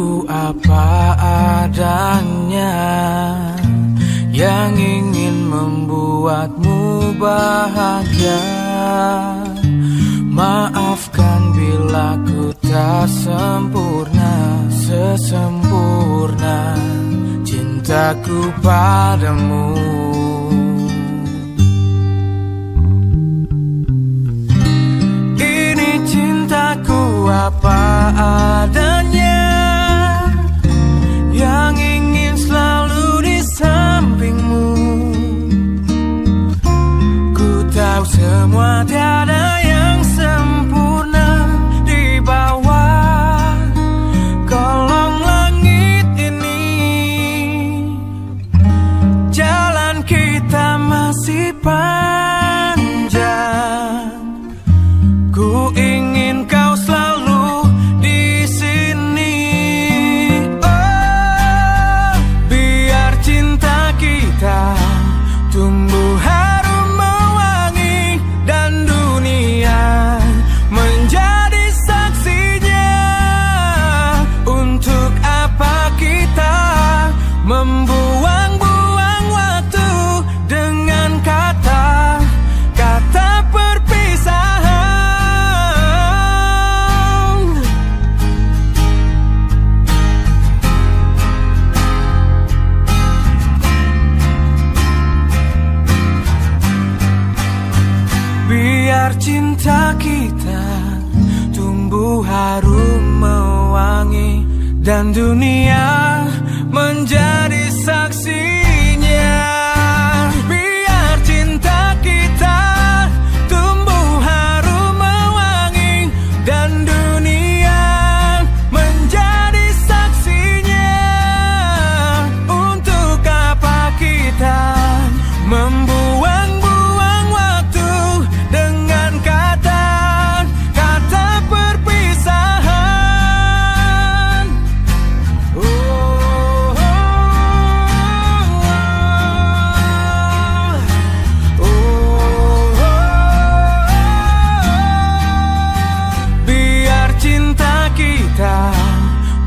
aku apa adanya Yang ingin membuatmu bahagia. Maafkan bila ku tak sempurna Sesempurna cintaku padamu. Apa Biar cinta kita tumbuh harum mewangi dan dunia menjadi saksi.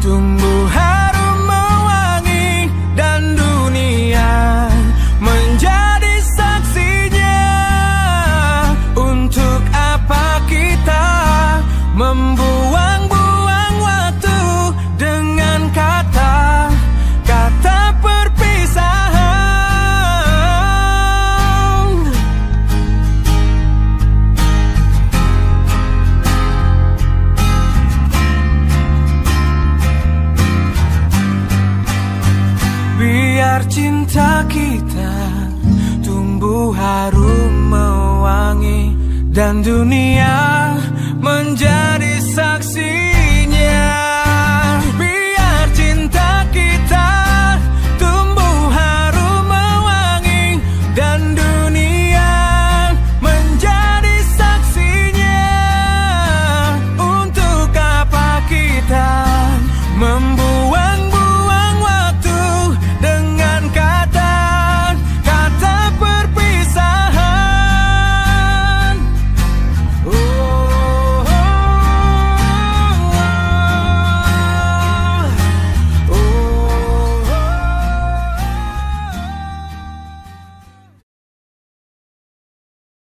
中不 Biar cinta kita tumbuh harum mewangi dan dunia menjadi saksi.